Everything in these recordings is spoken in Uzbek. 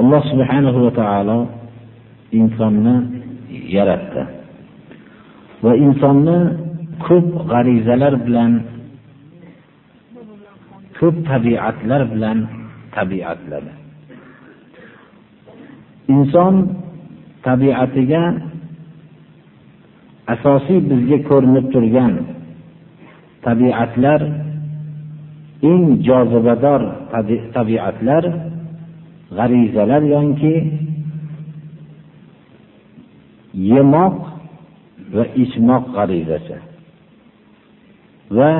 Alloh subhanahu va taolo insonni yaratdi. Va insonni ko'p g'arizalar bilan ko'p tabiatlar bilan tabiatladi. Inson tabiatiga asosiy bizga ko'rinib turgan tabiatlar eng jozibador tabiatlar g'arizalar yoki yemoq va ichmoq g'arizasi va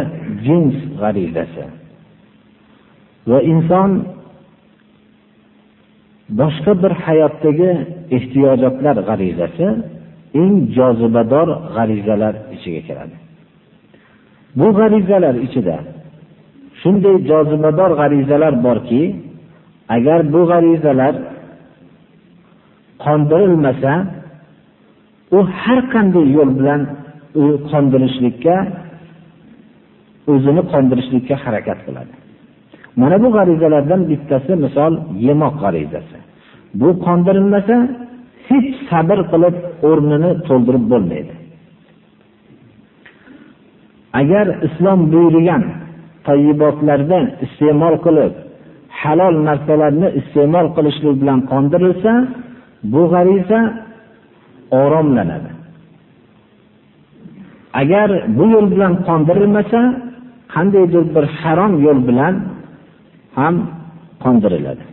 jins g'arizasi. Va inson boshqa bir hayotdagi ehtiyojotlar g'arizasi eng jozibador g'arizalar ichiga kiradi. Bu g'arizalar ichida shunday jozibador g'arizalar borki agar bu g'arizalar qondirilmasa u har qanday yo'l bilan u qondirishlikka o'zini qondirishlikka harakat qiladi. Mana bu g'arizalardan bittasi misol yemoq g'arizasi bu qondirilmasa hech sabr qilib o'rnini to'ldirib bo'lmaydi. Agar islom buyurgan tayyibotlardan iste'mol qilib halol narsalarni iste'mol qilishlik bilan qondirilsa bu g'ariza oromlanadi. Agar bu yo'l bilan qondirilmasa qandaydir bir harom yo'l bilan ham qondiriladi.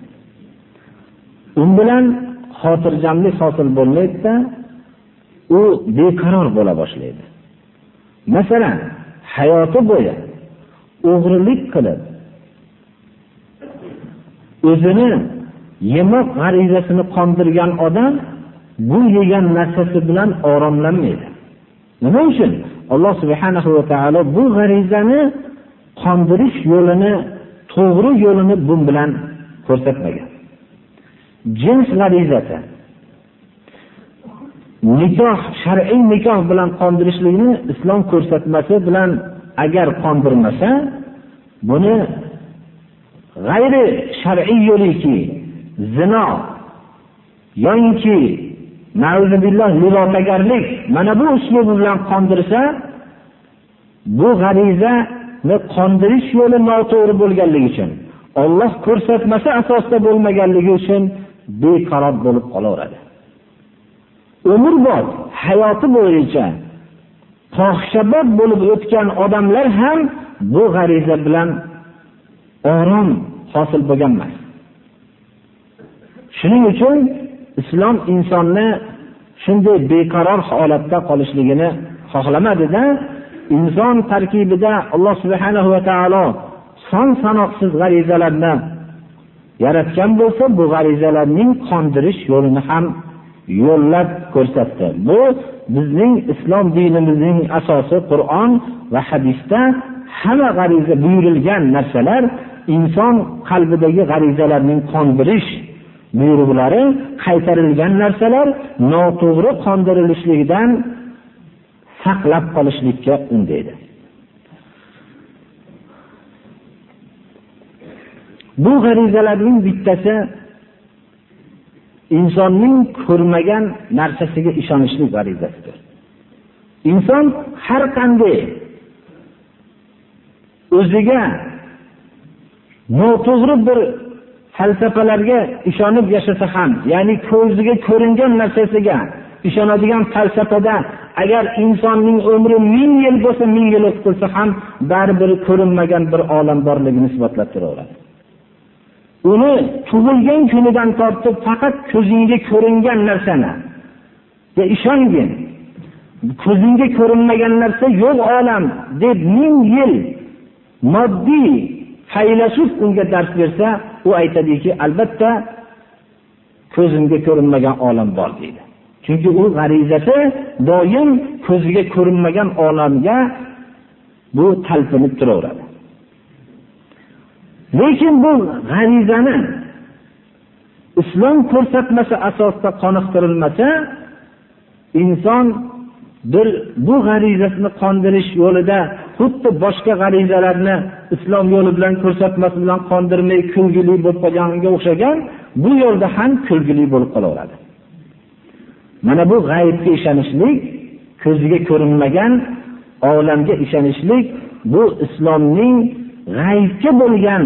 U bilan xotirjamlik hosil bo'lmaydida u beqaror bo'la boshlaydi. Masalan hayoti bo'yi o'g'rilik qilib o'zini yemoq g'arizasini qondirgan odam bu yegan narsasi bilan oromlanmaydi. Nima uchun? Alloh subhanahu va taolo bu g'arizani qondirish yo'lini to'g'ri yo'lini bu bilan ko'rsatmagan. Jins g'arizasi nikoh shar'iy nikoh bilan qondirishlikni islom ko'rsatmasi bilan agar qondirmasa buni g'ayri shar'iy yo'liki zino yoinki libotagarlik mana bu uslubi bilan qondirsa bu g'arizani qondirish yo'li noto'g'ri bo'lganligi uchun olloh ko'rsatmasi asosida bo'lmaganligi uchun beqaror bo'lib qolaveradi. Umrbod hayoti bo'yicha fohishabod bo'lib o'tgan odamlar ham bu g'ariza bilan orom hosil bo'lgan emas. Shuning uchun islom insonni shunday beqaror holatda qolishligini xohlamadida inson tarkibida alloh subhanahu va taolo son sanoqsiz g'arizalarni yaratgan bo'lsa bu g'arizalarning qondirish yo'lini ham yo'llab ko'rsatdi. Bu bizning islom dinimizning asosi qur'on va hadisda hamma g'ariza buyurilgan narsalar inson qalbidagi g'arizalarning qondirish buyruqlari qaytarilgan narsalar noto'g'ri qondirilishligidan saqlab qolishlikka undaydi. Bu g'arizalarning bittasi insonning ko'rmagan narsasiga ishonishlik g'arizasidir. Inson har qanday o'ziga noto'g'ri bir falsafalarga ishonib yashasa ham ya'ni ko'ziga ko'ringan narsasiga ishonadigan falsafada agar insonning umri ming yil bo'lsa ming yil o'tib qolsa ham baribir ko'rinmagan bir olam borligini isbotlab turaveradi. Uni tug'ilgan kunidan tortib faqat ko'zingga ko'ringan narsani ishongin ko'zingga ko'rinmagan narsa yo'q olam deb ming yil moddiy faylasuf unga dars bersa u aytadiki albatta ko'zimga ko'rinmagan olam bor deydi. Chunki u g'arizasi doim ko'ziga ko'rinmagan olamga bu talpinib turaveradi. Lekin bu g'arizani islom ko'rsatmasi asosida qoniqtirilmasa inson bir bu g'arizasini qondirish yo'lida xuddi boshqa g'arizalarni islom yo'li bilan ko'rsatmasi bilan qondirmay kulgili bo'lib qolganga o'xshagan bu yo'lda ham kulgili bo'lib qolaveradi. Mana bu g'aybga ishonishlik ko'ziga ko'rinmagan olamga ishonishlik bu islomning g'aybga bo'lgan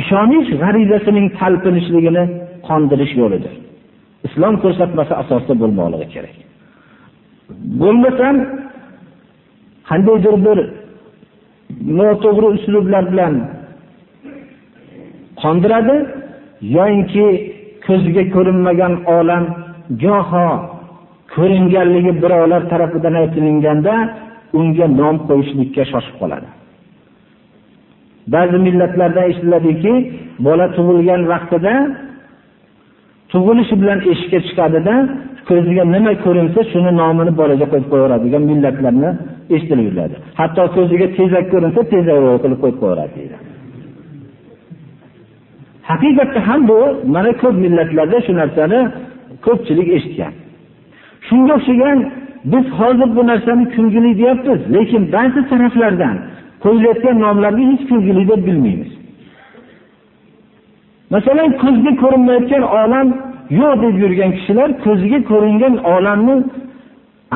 ishonish g'arizasining talpinishligini qondirish yo'lidir. Islom ko'rsatmasi asosida bo'lmoqligi kerak. Bo'lmasam qandaydir bir noto'g'ri uslublar bilan qondiradi? Yoyinki ko'ziga ko'rinmagan olam goho ko'ringanligi birovlar tarafidan aytilganda unga nom qo'yishlikka shoshib qoladi. Ba'zi millatlarda eshitiladiki bola tug'ilgan vaqtida tug'ilishi bilan eshikka chiqadida ko'ziga nima ko'rinsa shuni nomini bolaga qo'yib qo'yaveradigan millatlarni eshitilib yuradi. Hatto ko'ziga tezak ko'rinsa tezak qilib qo'yib qo'yaveradi deydi. Haqiqatda ham bu mana ko'p millatlarda shu narsani ko'pchilik eshitgan. Shunga o'xshagan biz hozir bu narsani kulgili deyapmiz lekin ba'zi taraflardan qo'yilayotgan nomlarni hech kulgili deb bilmaymiz. Masalan ko'zga ko'rinmayotgan olam yo'q deb yurgan kishilar ko'ziga ko'ringan olamni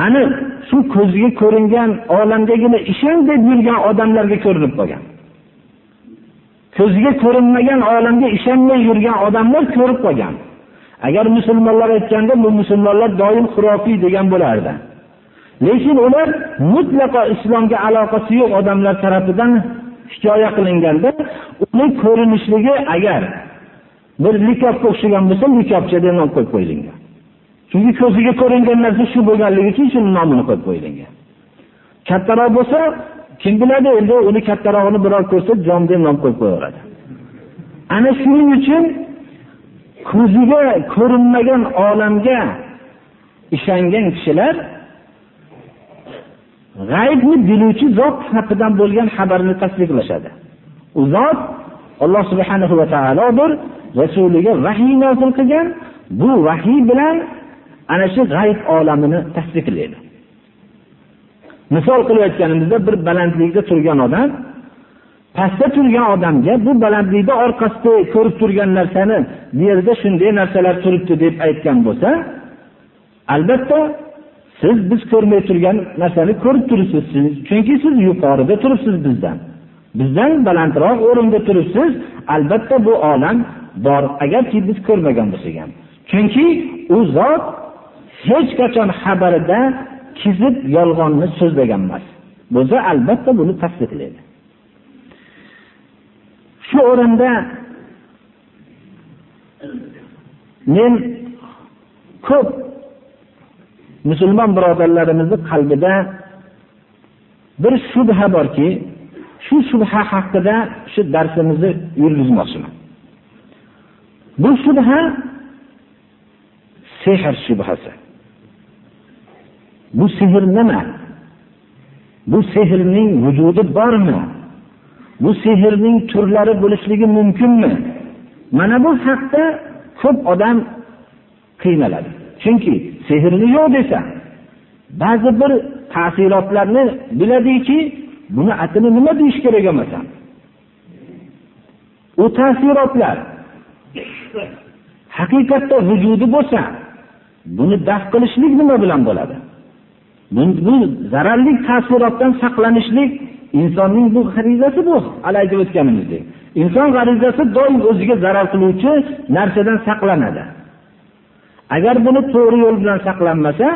aniq shu ko'ziga ko'ringan olamgagina ishon deb yurgan odamlarga ko'rinib qolgan. Ko'ziga ko'rinmagan olamga ishonmay yurgan odamlar ko'rib qolgan. Agar musulmonlar aytganda bu musulmonlar doim xurofiy degan bo'lardi. Lekin ular mutlaqo islomga aloqasi yo'q odamlar tarafidan hikoya qilinganda uni ko'rinishligi agar bir likopga o'xshagan bo'lsa likopcha deb nom qo'yib qo'yilgan. Chunki ko'ziga ko'ringan narsa shu bo'lganligi uchun shuni nomini qo'yib qo'yilgan. Kattaroq bo'lsa kim biladi endi uni kattarog'ini birov ko'rsa jon deb nom qo'yib qo'yaveradi. Ana shuning uchun ko'ziga ko'rinmagan olamga ishongan kishilar g'aybni biluvchi zot haqidan bo'lgan xabarni tasdiqlashadi. U zot alloh subhanahu va taolodir. Rasuliga vahiy nozil qilgan bu vahiy bilan ana shu g'ayb olamini tasdiqlaydi misol qilib aytganimizda bir balandlikda turgan odam pastda turgan odamga bu balandlikda orqasida ko'rib turgan narsani bu yerda shunday narsalar turibdi deb aytgan bo'lsa albatta siz biz ko'rmay turgan narsani ko'rib turibsiz chunki siz yuqorida turibsiz bizdan. Bizdan balandroq o'rinda turibsiz albatta bu olam bor agarki biz ko'rmagan bo'lsak ham. Chunki u zot hech qachon xabarida kizib yolg'onni so'zlagan emas. Bo'lsa albatta buni tasdiqlaydi. Shu o'rinda men ko'p musulmon birodarlarimizni qalbida bir shubha borki shu shubha haqida shu darsimizni yurgizmoqchiman. Bu shubha sehr shubhasi. Bu sehr nima? Bu sehrning vujudi bormi? Bu sehrning turlari bo'lishligi mumkinmi? Mana bu haqda ko'p odam qiynaladi. Chunki sehrni yo'q desa ba'zi bir ta'sirotlarni biladiki buni atini nima deyish kerak emasan? u ta'sirotlar haqiqatda vujudi bo'lsa buni daf qilishlik nima bilan bo'ladi? Bu zararli ta'sirotdan saqlanishlik insonning bu g'arizasi bu hali aytib o'tganimizdek. Inson g'arizasi doim o'ziga zarar qiluvchi narsadan saqlanadi. Agar buni to'g'ri yo'l bilan saqlanmasa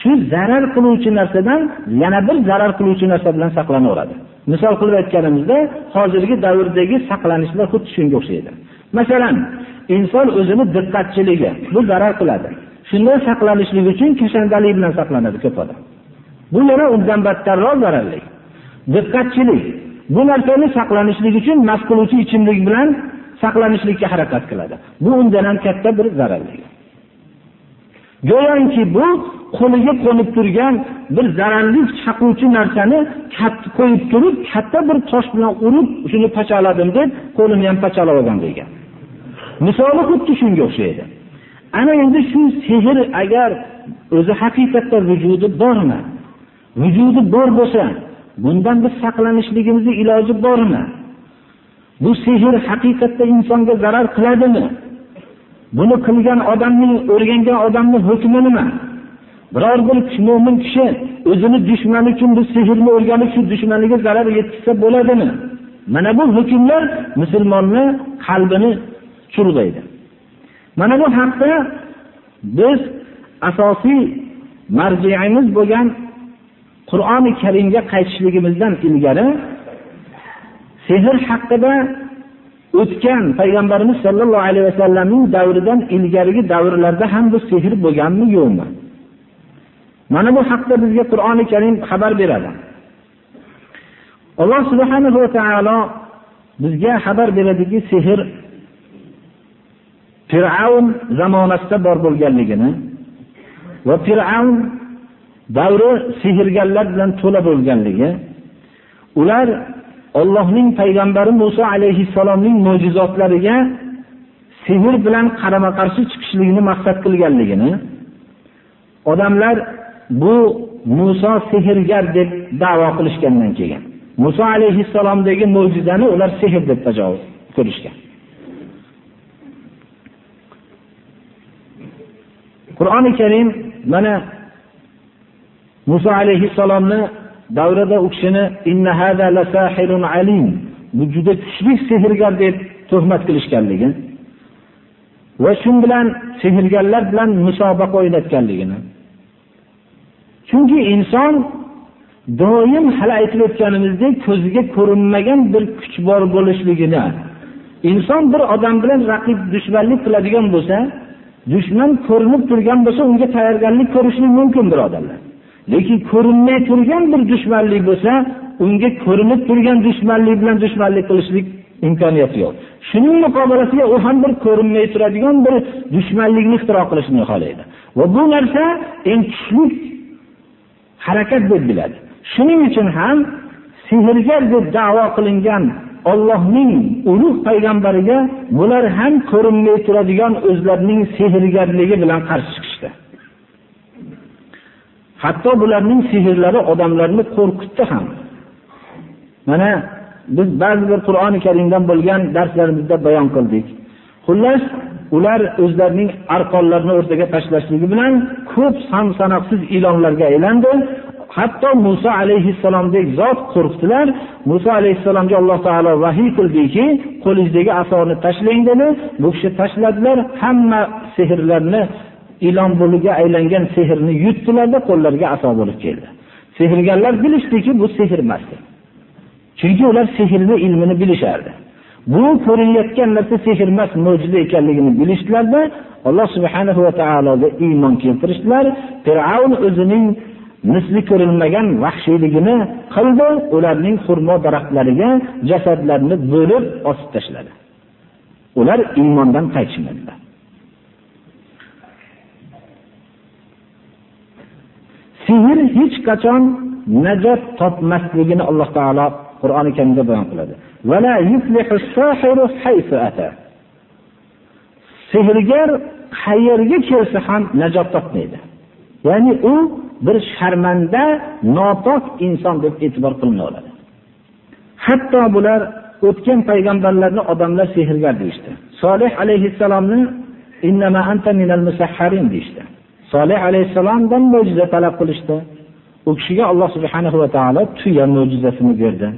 shu zarar qiluvchi narsadan yana bir zarar qiluvchi narsa bilan saqlanaveradi. Misol qilib aytganimizda hozirgi davrdagi saqlanishlar xuddi shunga o'xshaydi. Masalan inson o'zini diqqatchiligi bu zarar qiladi. Shundan saqlanishlik uchun kashandalik bilan saqlanadi ko'p odam. Bu yana undan battarroq zararli. Diqqatchilik bu narsani saqlanishlik uchun mast qiluvchi ichimlik bilan saqlanishlikka harakat qiladi. Bu undan ham katta bir zararli. Go'yanki bu qo'liga qo'nib turgan bir zararli chaquvchi narsani qo'yib turib katta bir tosh bilan urib shuni pachaladim deb qo'lini ham pachalab olgan degan misoli xuddi shunga o'xshaydi. Ana endi shu sehr agar o'zi haqiqatda vujudi bormi? Vujudi bor bo'lsa bundan biz saqlanishligimizning iloji bormi? Bu sehr haqiqatda insonga zarar qiladimi? Buni qilgan odamning o'rgangan odamni hukmi nima biror bir mo'min kishi o'zini dushmani uchun bu sehrni o'rganib shu dushmaniga zarar yetkazsa bo'ladimi mana bu hukmlar musulmonni qalbini churdaydi. mana bu haqda biz asosiy marjiimiz bo'lgan qur'oni karimga qaytishligimizdan ilgari sehr haqida o'tgan payg'ambarimiz sollallohu alayhi vasallamning davridan ilgarigi davrlarda ham bu sehr bo'lganmi yo'qmi mana bu haqda bizga qur'oni karim xabar beradi. Alloh subhanahu va taolo bizga xabar beradiki sehr fir'avn zamonasida bor bo'lganligini va fir'avn davri sehrgarlar bilan to'la bo'lganligi ular Allohning payg'ambari Musa alayhissalomning mo'jizotlariga sehr bilan qarama qarshi chiqishligini maqsad qilganligini odamlar bu Musa sehrgar deb davo qilishgandan keyin Musa alayhissalomdagi mo'jizani ular sehr deb tajovuz ko'rishgan. Qur'oni karim mana Musa alayhissalomni davrida u kishini bu juda kuchli sehrgar deb tuhmat qilishganligi va shu bilan sehrgarlar bilan musobaqa o'ynatganligini. Chunki inson doim hali aytib o'tganimizdek ko'ziga ko'rinmagan bir kuch bor bo'lishligini inson bir odam bilan raqib dushmanlik qiladigan bo'lsa dushman ko'rinib turgan bo'lsa unga tayyorgarlik ko'rishlik mumkin birodarlar. Lekin ko'rinmay turgan bir dushmanlik bo'lsa unga ko'rinib turgan dushmanlik bilan dushmanlik qilishlik imkoniyati yo'q. Shuning muqobilasiga u ham bir ko'rinmay turadigan bir dushmanlikni ixtiro qilishni xohlaydi. Va bu narsa eng kuchli harakat deb biladi. Shuning uchun ham sehrgar deb davo qilingan ollohning ulug' payg'ambariga bular ham ko'rinmay turadigan o'zlarining sehrgarligi bilan qarshi chiqishdi. Hatto bularning sehrlari odamlarni qo'rqitdi ham. Mana biz ba'zi bir qur'oni karimdan bo'lgan darslarimizda bayon qildik. Xullas ular o'zlarining arqonlarini o'rtaga tashlashligi bilan ko'p son sanoqsiz ilonlarga aylandi. Hatto muso alayhissalomdek zot qo'rqdilar. Muso alayhissalomga alloh taolo vahiy qildiki qo'lingizdagi asoni tashlang dedi. Bu kishi tashladilar hamma sehrlarni ilon bo'liga aylangan sehrni yutdilarda qo'llariga aso bo'lib keldi. Sehrgarlar bilishdiki bu sehr emas chunki ular sehrni ilmini bilishardi. Bu ko'rinayotgan narsa sehr emas mo'jiza ekanligini bilishdilarda alloh subhanahu va taologa iymon keltirishdilar. Fir'avn o'zining misli ko'rilmagan vahshiyligini qildi ularning xurmo daraxtlariga jasadlarni bo'lib osib tashladi. Ular iymondan qaytishmadilar. Sehr hech qachon najot topmasligini alloh taolo qur'oni karimda bayon qiladi. Sehrgar qayerga kelsa ham najot topmaydi. Ya'ni u bir sharmanda nopok inson deb e'tibor qilinadi hatto bular o'tgan payg'ambarlarni odamlar sehrgar deyishdi. Solih alayhissalomni deyishdi. Solih alayhissalomdan mo'jiza talab qilishdi. U kishiga alloh subhanahu va taolo tuya mo'jizasini berdi.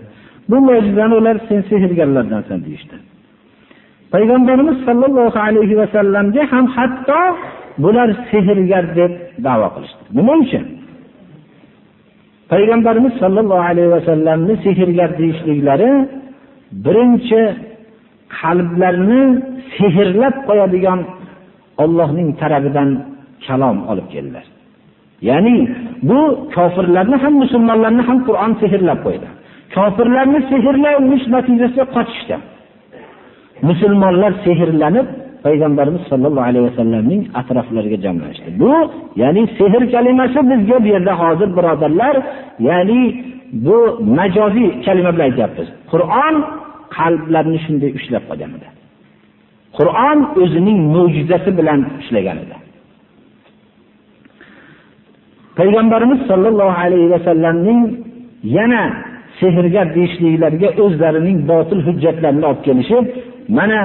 Bu mo'jizani ular sen sehrgarlardansan deyishdi. Payg'ambarimiz sollallohu alayhi vasallamga ham hatto bular sehrgar deb davo qilishdi. Nima uchun? Payg'ambarimiz sollallohu alayhi vasallamni sehrgar deyishliklari birinchi qalblarni sehrlab qo'yadigan ollohning tarafidan kalom olib keldilar. Ya'ni bu kofirlarni ham musulmonlarni ham qur'on sehrlab qo'ydi. Kofirlarni sehrlash natijasida qochishdi. Musulmonlar sehrlanib payg'ambarimiz sollallohu alayhi vasallamning atroflariga jamlashdi. Bu ya'ni sehr kalimasi bizga bu yerda hozir birodarlar ya'ni bu majoziy kalima bilan aytyapmiz. Qur'on qalblarni shunday ushlab qolgan edi. Qur'on o'zining mo'jizasi bilan ushlagan edi. Payg'ambarimiz sollallohu alayhi vasallamning yana sehrgar deyishliklariga o'zlarining botil hujjatlarini olib kelishib mana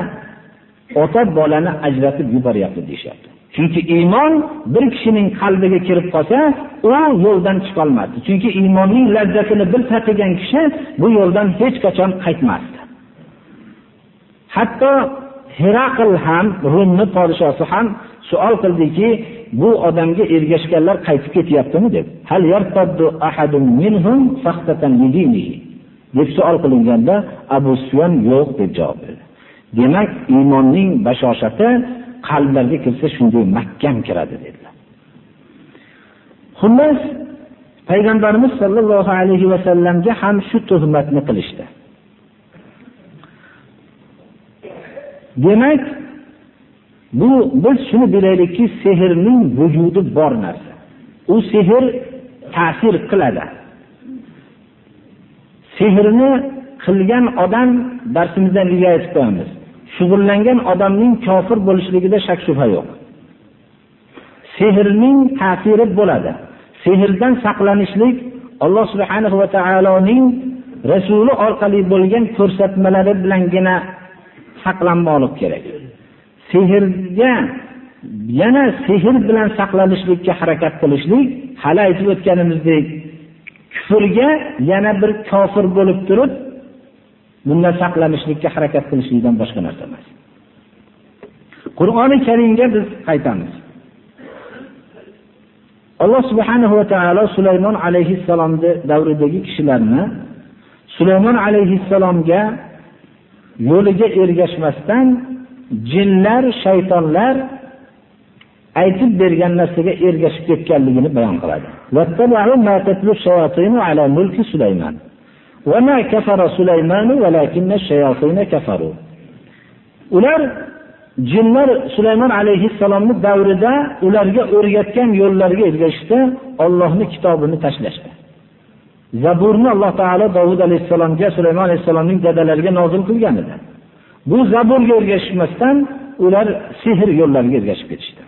ota bolani ajratib yuboryapti deyishyapti. Chunki iymon bir kishining qalbiga kirib qolsa u yo'ldan chiqolmasdi. Chunki iymonning lazzatini bir tatigan kishi bu yo'ldan hech qachon qaytmasdi. Hatto herakl ham rumni podshosi ham savol qildiki bu odamga ergashganlar qaytib ketyaptimi deb. Hal deb savol qilinganda abu sufyon yo'q deb javob berdi. Demak iymonning bashoshati qalblarga kirsa shunday mahkam kiradi dedilar. Xullas payg'ambarimiz sollallohu alayhi vasallamga ham shu tuhmatni qilishdi. Demak bu biz shuni bilaylikki sehrning vujudi bor narsa. U sehr ta'sir qiladi. Sehrni qilgan odam darsimizdan nega aytib shug'ullangan odamning kofir bo'lishligida shak shubha yo'q. Sehrning ta'siri bo'ladi. Sehrdan saqlanishlik alloh subhanahu va taoloning rasuli orqali bo'lgan ko'rsatmalari bilangina saqlanmoqlik kerak. Sehrga yana sehr bilan saqlanishlikka harakat qilishlik hali aytib o'tganimizdek kufrga yana bir kofir bo'lib turib bundan saqlanishlikka harakat qilishlikdan boshqa narsa emas. Qur'oni karimga biz qaytamiz. Alloh subhanahu va taolo sulaymon alayhissalomni davridagi kishilarni sulaymon alayhissalomga yo'liga ergashmasdan jinlar shaytonlar aytib bergan narsaga ergashib ketganligini bayon qiladi. Ular jinlar sulaymon alayhissalomni davrida ularga o'rgatgan yo'llarga ergashishdi Allohning kitobini tashlashdi. Zaburni alloh taolo Davud alayhissalomga sulaymon alayhissalomning dadalariga nozil qilgan edi. Bu zaburga ergashmasdan ular sehr yo'llariga ergashib ketishdi.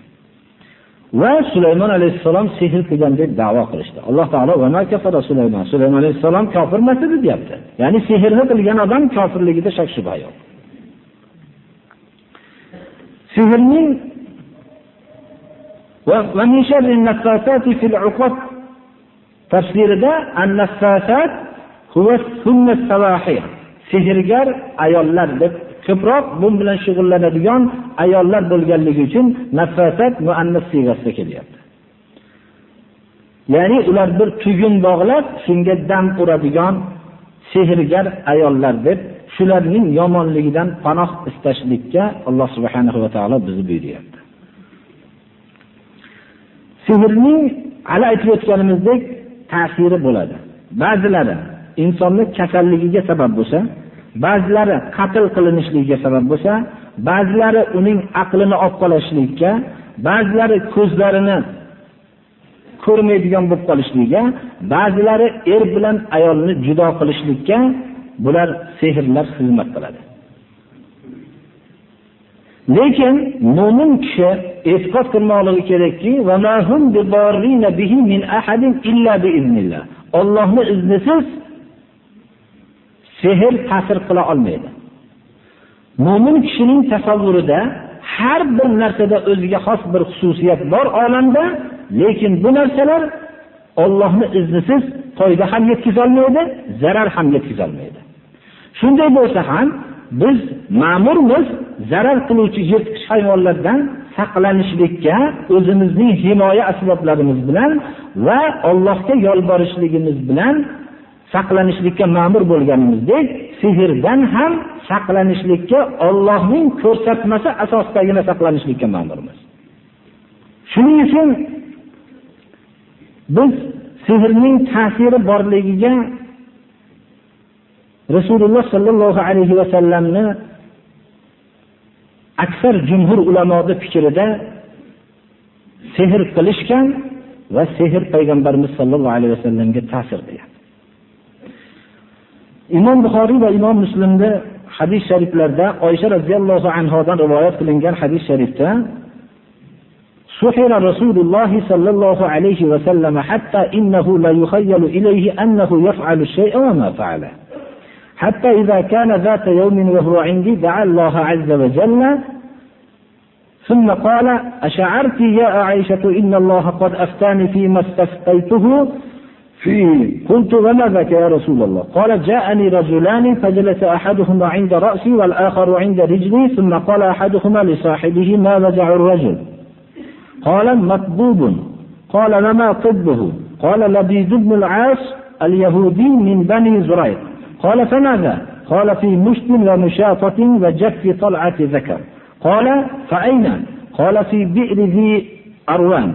Va sulaymon alayhisalom sehr qilgan deb davo qilishdi. Alloh taolo sulaymon? Sulaymon alayhisalom kofir emas edi deyapti. Ya'ni sehrni qilgan odam kofirligida shak shubha yo'q. Sehrning tafsirida sehrgar ayollar deb ko'proq bu bilan shug'ullanadigan ayollar bo'lganligi uchun nafasat muannas siyg'asida kelyapti. Ya'ni ular bir tugun bog'lab shunga dam uradigan sehrgar ayollar deb shularning yomonligidan panoh istashlikka alloh subhanahu va taolo bizni buyuryapti. Sehrning hali aytib o'tganimizdek ta'siri bo'ladi. Ba'zilari insonni kasalligiga sabab bo'lsa ba'zilari qatl qilinishligiga sabab bo'lsa ba'zilari uning aqlini olib qolishlikka ba'zilari ko'zlarini ko'rmaydigan bo'lib qolishligiga ba'zilari er bilan ayolni judo qilishlikka bular sehrlar xizmat qiladi. Lekin mo'min kishi e'tiqod qilmoqligi kerakki ollohni iznisiz sehr ta'sir qila olmaydi. Mo'min kishining tasavvurida har bir narsada o'ziga xos bir xususiyat bor olamda lekin bu narsalar Allohning iznisiz foyda ham yetkazolmaydi zarar ham yetkazolmaydi shunday bo'lsa ham biz ma'murmiz zarar qiluvchi yirtqich hayvonlardan saqlanishlikka o'zimizning himoya asboblarimiz bilan va allohga yolborishligimiz bilan saqlanishlikka ma'mur bo'lganimizdek sehrdan ham saqlanishlikka Allohning ko'rsatmasi asosidagina saqlanishlikka ma'murmiz. Shuning uchun biz sehrning ta'siri borligiga rasululloh sollallohu alayhi vasallamni aksar jumhur ulamoni fikrida sehr qilishgan va sehr payg'ambarimiz sollallohu alayhi vasallamga ta'sir qilgan. Imom buxoriy va imom muslimda hadis shariflarda oysha roziyallohu anhodan rivoyat qilingan hadis sharifda سحر رسول الله صلى الله عليه وسلم حتى إنه لا يخيل إليه أنه يفعل الشيء وما حتى إذا كان ذات يوم وهو عندي دعا الله عز وجل ثم قال أشعرت يا عائشة إن الله قد أفتاني فيما استفتيته فيه قلت وما ذاك يا رسول الله. قال جاءني رجلان فجلس أحدهما عند رأسي والآخر عند رجلي ثم قال أحدهما لصاحبه ما وجع الرجل؟ قال مكذوب قال وما طبه؟ قال لبيد بن العاص اليهودي من بني زريق. قال فماذا؟ قال في مشت ومشاطة وجف طلعة ذكر. قال فأين؟ قال في بئر ذي أروان.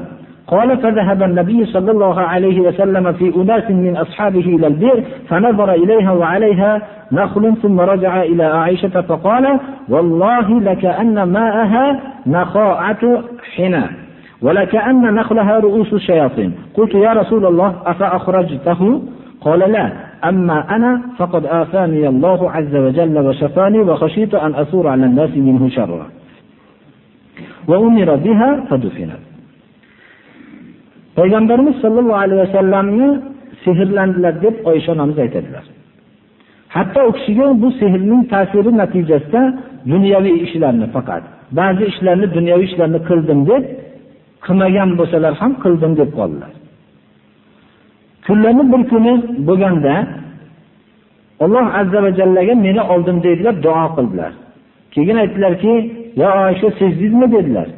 قال فذهب النبي صلى الله عليه وسلم في أناس من أصحابه إلى البئر فنظر إليها وعليها نخل ثم رجع إلى عائشة فقال والله لكأن ماءها نخاعة حنا ولكأن نخلها رؤوس الشياطين. قلت يا رسول الله أفأخرجته؟ قال لا. أما أنا فقد آفاني الله عز وجل وشفاني وخشيت أن أثور على الناس منه شرا. وأمر بها فدفنت. Payg'ambarimiz sollallohu alayhi vasallamni sehrlandilar deb oysha onamiz aytadilar. Hatto u kishiga bu sehrning ta'siri natijasida dunyoviy ishlarni faqat ba'zi ishlarni dunyoviy ishlarni qildim deb qilmagan bo'lsalar ham qildim deb qoldilar. Kunlarni bir kuni bo'lganda alloh azza va jallaga meni oldim dedilar duo qildilar. Keyin aytdilarki yo oysha sezdingizmi dedilar.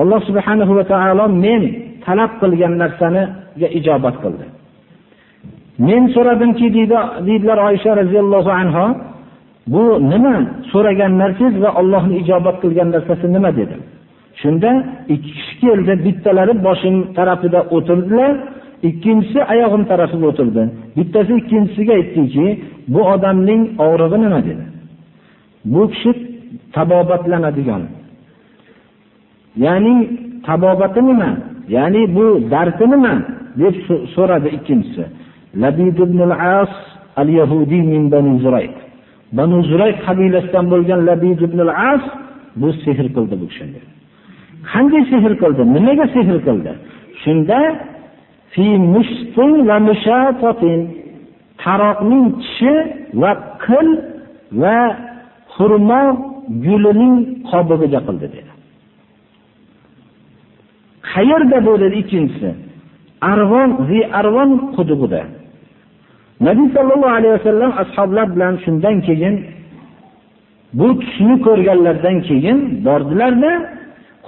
Alloh subhanahu va taolo men talab qilgan narsaniga ijobat qildi. Men so'radimki deydi deydilar oysha roziyallohu anha, bu nima? So'ragan narsangiz va Allohning ijobat qilgan narsasi nima dedi. shunda ikki kishi keldi bittalari boshim tarafida o'tirdilar ikkinchisi oyog'im tarafida o'tirdi. Bittasi ikkinchisiga aytdiki bu odamning og'rig'i nima dedi? Bu kishi tabobatlanadigan. Ya'ni tabobati nima? Ya'ni bu dardi nima deb so'radi ikkinchisi. Labid ibn al-as al-yahudiy min bani zurayq. Banu zurayq qabilasidan bo'lgan labid ibn al-as bu sehr qildi bu kishini qanday sehr qildi? Nimaga sehr qildi? Shunda taroqning tishi va qil va xurmo gulining qobig'iga qildi dedi. Qayerda bo'ladi ikkinchisi? Arvon zi arvon qudug'ida nabiy sallallohu alayhi vasallam ashoblar bilan shundan keyin bu tushni ko'rganlardan keyin bordilarda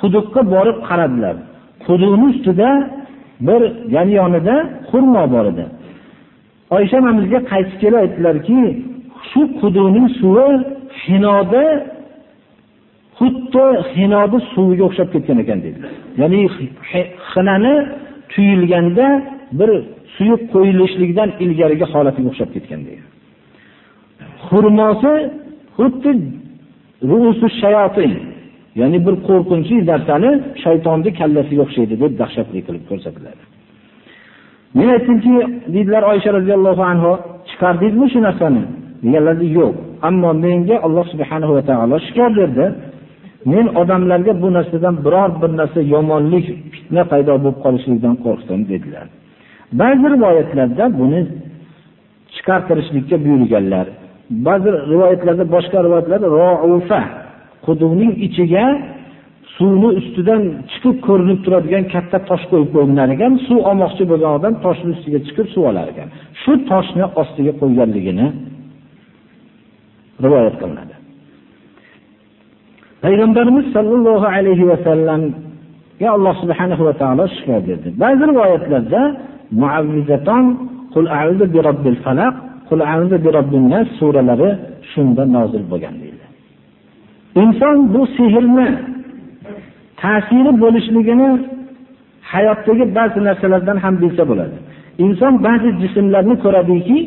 quduqqa borib qaradilar. Quduqni ustida bir yani yonida xurmo bor edi. Oysha onamizga qaytib kelib aytdilarki shu quduqning suvi hinoda xuddi hinodi suviga o'xshab ketgan ekan dedilar. Ya'ni xinani tuyilganda bir suyib qo'yilishlikdan ilgarigi holatiga o'xshab ketgan degan xurmosi xuddi shayotin ya'ni bir qo'rqinchli narsani shaytonni kallasiga o'xshaydi deb dahshatli qilib ko'rsatiladi men aytdimki deydilar oysha roziyallohu anhu chiqardingizmi shu narsani? Deganlarida yo'q ammo menga alloh subhanahu va taolo shifo berdi. Men odamlarga bu narsadan biror bir narsa yomonlik fitna paydo bo'lib qolishligidan qo'rqdim dedilar. Ba'zi rivoyatlarda buni chiqartirishlikka buyurganlar. Ba'zi rivoyatlarda boshqa rivoyatlarda roufa quduqning ichiga suvni ustidan chiqib ko'rinib turadigan katta tosh qo'yib qo'yilgan ekan suv olmoqchi bo'lgan odam toshni ustiga chiqib suv olar ekan shu toshni ostiga qo'yganligini rivoyat qilinadi. Payg'ambarimiz sollallohu alayhi vasallamga alloh subhanahu va taolo shifo berdi. Ba'zi rivoyatlarda muavvizaton qul a'udhu bi robbil falaq qul a'udhu bi robbin nas suralari shunda nozil bo'lgan deydi. Inson bu sehrni ta'siri bo'lishligini hayotdagi ba'zi narsalardan ham bilsa bo'ladi. Inson ba'zi jismlarni ko'radiki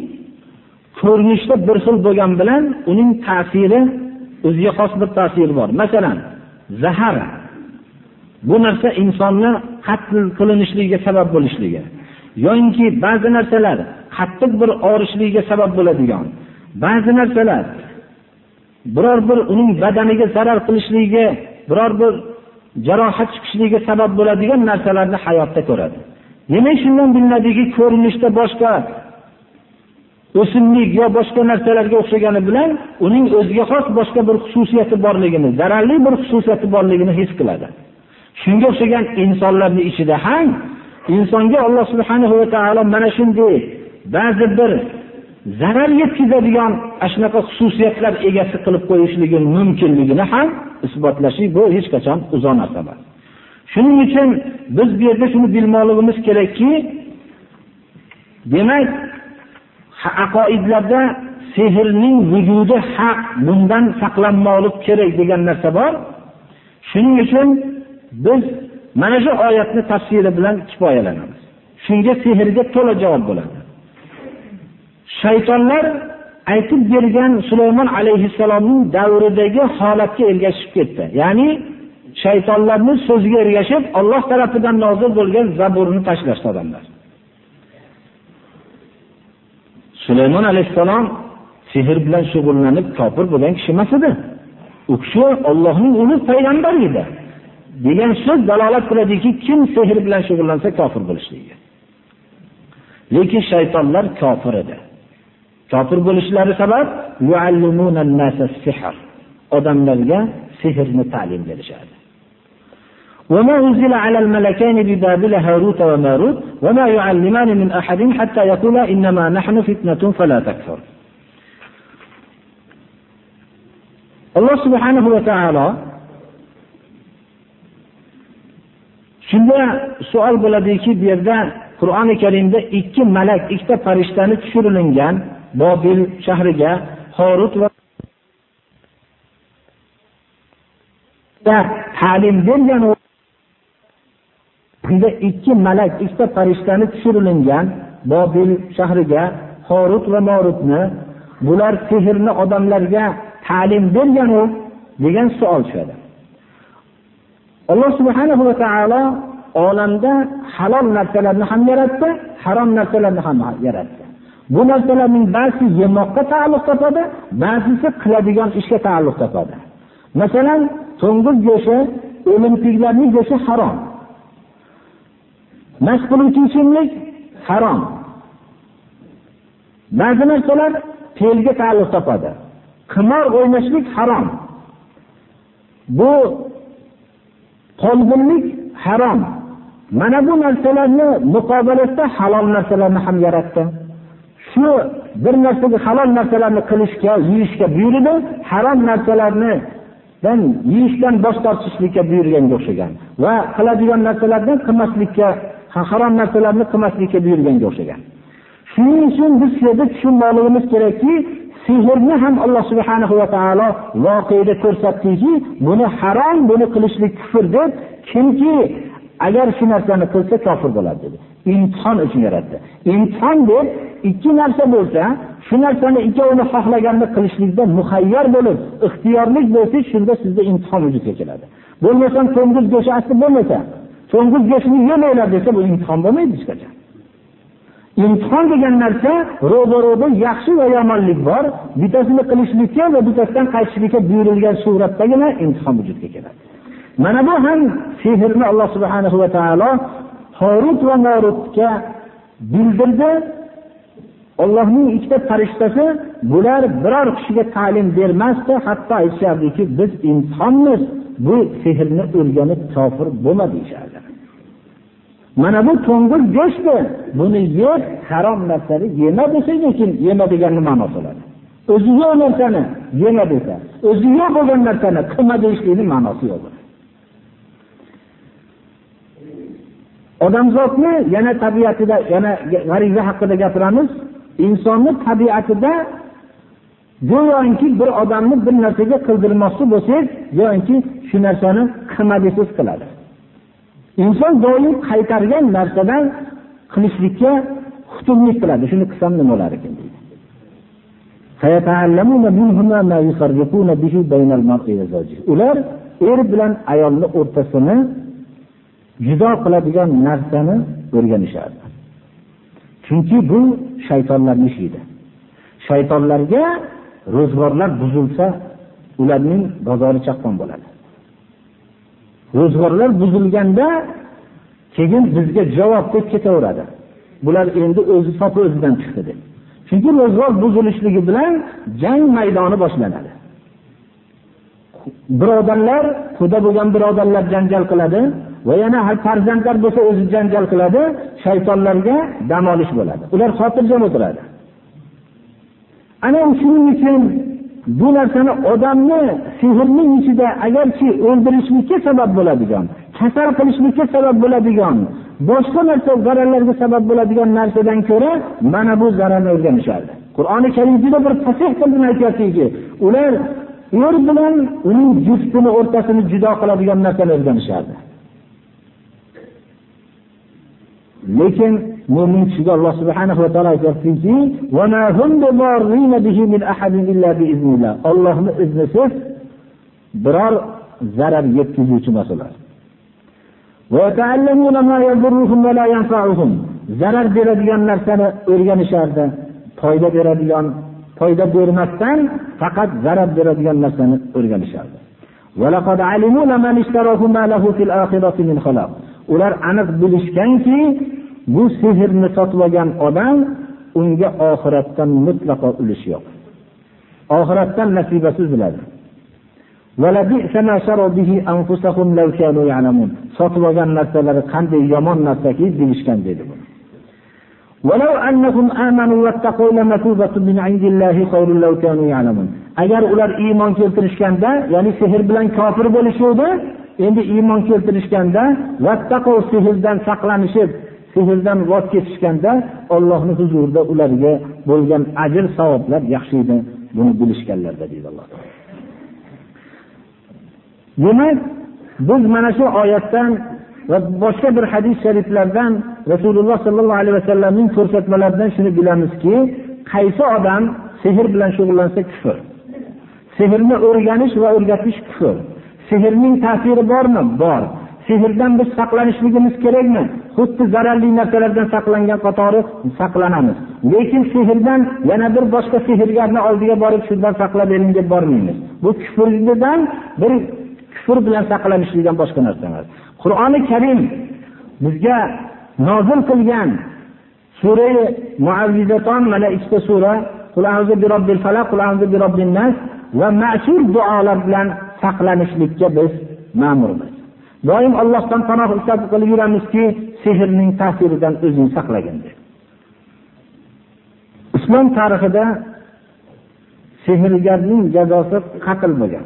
ko'rinishda bir xil bo'lgan bilan uning ta'siri o'ziga xos bir ta'siri bor. Masalan zahar. Bu narsa insonni qatl qilinishligiga sabab bo'lishligi. Yoinki ba'zi narsalar qattiq bir og'rishligiga sabab bo'ladigan. Ba'zi narsalar biror bir uning badaniga zarar qilishligiga biror bir jarohat chiqishligiga sabab bo'ladigan narsalarni hayotda ko'radi. Demak shundan bilinadiki ko'rinishda boshqa o'simlik yo boshqa narsalarga o'xshagani bilan uning o'ziga xos boshqa bir xususiyati borligini zararli bir xususiyati borligini his qiladi. Shunga o'xshagan insonlarni ichida ham insonga alloh subhanahu va taolo mana shunday ba'zi bir zarar yetkazadigan ana shunaqa xususiyatlar egasi qilib qo'yishligi mumkinligini ham isbotlashlik bu hech qachon uzoq narsa emas. Shuning uchun biz bu yerda shuni bilmoqligimiz kerakki demak aqoidlarda sehrning vujudi haq bundan saqlanmoqlik kerak degan narsa bor. Shuning uchun biz mana shu oyatni tafsiri bilan kifoyalanamiz. Shunga sehrga to'la javob bo'ladi. Shaytonlar aytib bergan sulaymon alayhissalomning davridagi holatga ergashib ketdi. Ya'ni shaytonlarni so'ziga ergashib olloh tarafidan nozil bo'lgan zaburni tashlashdi odamlar. Sulaymon alayhissalom sehr bilan shug'ullanib kofir bo'lgan kishi emas edi. U kishi Allohning ulug' payg'ambari edi. Degan so'z dalolat qiladiki kim sehr bilan shug'ullansa kofir bo'lishligi. lekin shaytonlar kofir edi. Kofir bo'lishlari sabab odamlarga sehrni ta'lim berishadi وما أنزل على الملكين ببابل هاروت وماروت وما يعلمان من أحد حتى يقولا إنما نحن فتنة فلا تكفر alloh subhanahu va taolo shunda savol bo'ladiki bu yerda qur'oni karimda ikki malak ikkita farishtani tushirilingan bobil shahriga horut va ta'lim bergan unda ikki malak ikkita farishtani tushirilgan bobil shahriga horut va morutni bular sehrni odamlarga ta'lim berganu? degan savol tushadi. Alloh subhanahu va taolo olamda halol narsalarni ham yaratdi harom narsalarni ham yaratdi. Bu narsalarning ba'zi yemoqqa taalluq topadi ba'zisi qiladigan ishga taalluq topadi. Masalan to'ng'iz go'shti o'limtiklarning go'shti harom. Mast qiluvchi ichimlik harom. Ba'zi narsalar fe'lga taalluq topadi. Qimor o'ynashlik harom. Bu qolgunlik harom. Mana bu narsalarni muqobilasida halol narsalarni ham yaratdi. Shu bir narsaga halol narsalarni qilishga yeyishga buyurdi. Harom narsalarni yeyishdan bosh tortishlikka buyurganga o'xshagan va qiladigan narsalardan qilmaslikka harom narsalarni qilmaslikka buyurganga o'xshagan. Shuning uchun biz shu yerda tushunmoqligimiz kerakki sehrni ham alloh subhanahu va taolo voqeda ko'rsatdiki buni harom buni qilishlik kufr deb kimki agar shu narsani qilsa kofir bo'ladi dedi. Imtihon uchun yaratdi. Imtihon deb ikki narsa bo'lsa shu narsani ikkovini xohlaganda qilishlikda muhayyar bo'lib ixtiyorlik bo'lsa shunda sizda imtihon vujudga keladi. Bo'lmasam ko'ngil go'shti bo'lmasa to'ng'iz go'shtini yemanglar desa bu imtihon bo'lmaydi hech qachon. Imtihon degan narsa ro'baro'da yaxshi va yomonlik bor bittasini qilishlikka va bittasidan qaytishlikka buyurilgan suratdagina imtihon vujudga keladi. Mana bu ham sehrni alloh subhanahu va taolo horut va norutga bildirdi. Ollohning ikkita farishtasi bular biror kishiga ta'lim bermasdi hatto aytishardiki biz imtihonmiz. Bu sehrni o'rganib kofir bo'lma deyishardi. Mana bu to'ng'iz go'shtdi buni yeb harom narsani yema desa lekin yema deganni ma'nosi bo'ladi o'zi yo'q narsani yema desa o'zi yo'q bo'lgan narsani qilma deyishlikni ma'nosi yo'q. Odamzodni yana tabiatida yana g'ariza haqida gapiramiz. Insonni tabiatida go'yoki bir odamni bir narsaga qildirmoqchi bo'lsangiz go'yoki shu narsani qilma desangiz qiladi. Inson doim qaytargan narsadan qilishlikka hukmlik qiladi. Shuni qilsam nima bo'lar ekan deydi. ular er bilan ayolni o'rtasini judo qiladigan narsani o'rganishardi. Chunki bu shaytonlarni ishi edi shaytonlarga ro'zg'orlar buzilsa ularning bozori chaqqon bo'ladi. Ro'zg'orlar buzilganda keyin bizga javob deb ketaveradi. Bular endi o'zi sopi o'zidan chiqdi deb. Chunki ro'zg'or buzilishligi bilan jang maydoni boshlanadi. Birodarlar quda bo'lgan birodarlar janjal qiladi va yana farzandlar bo'lsa o'zi janjal qiladi shaytonlarga dam olish bo'ladi. Ular xotirjam o'tiradi. Ana shuning uchun bu narsani odamni sehrning ichida agarki o'ldirishlikka sabab bo'ladigan kasal qilishlikka sabab bo'ladigan boshqa narsa zararlarga sabab bo'ladigan narsadan ko'ra mana bu zararni o'rganishadi qur'oni karim juda bir fasih tildan aytyaptiki ular er bilan uning juftini o'rtasini judo qiladigan narsani o'rganishadi lekin mo'min kishiga alloh subhanahu va taolo aytyaptiki Allohning iznisiz biror zarar yetkazuvchi emas ular. Zarar beradigan narsani o'rganishardi foyda beradigan foyda bermasdan faqat zarar beradigan narsani o'rganishardi. Ular aniq bilishganki bu sehrni sotib olgan odam unga oxiratdan mutlaqo ulush yo'q. Oxiratdan nasibasiz bo'ladi sotib olgan narsalari qanday yomon narsaki bilishgan dedi bu. Agar ular iymon keltirishganda ya'ni sehr bilan kofir bo'lishuvdi endi iymon keltirishganda sehrdan saqlanishib sehrdan voz kechishganda Allohni huzurida ularga bo'lgan ajr savoblar yaxshi edi buni bilishganlarda deydi alloh taolo. Demak biz mana shu oyatdan va boshqa bir hadis shariflardan rasululloh sollallohu alayhi vasallamning ko'rsatmalaridan shuni bilamizki qaysi odam sehr bilan shug'ullansa kufr sehrni o'rganish va o'rgatish kufr sehrning ta'siri bormi? Bor. Sehrdan biz saqlanishligimiz kerakmi? Xuddi zararli narsalardan saqlangan qatori saqlanamiz. Lekin sehrdan yana bir boshqa sehrgarni oldiga borib shundan saqlab bering deb bormaymiz. Bu kufrdan bir kufr bilan saqlanishlikdan boshqa narsa emas. Qur'oni karim bizga nozil qilgan sura muavvizaton mana ikkita sura va mashur duolar bilan saqlanishlikka biz ma'murmiz doim Allohdan panoh istab qilib yuramizki sehrning ta'siridan o'zini saqlagin deb. Islom tarixida sehrgarning jazosi qatl bo'lgan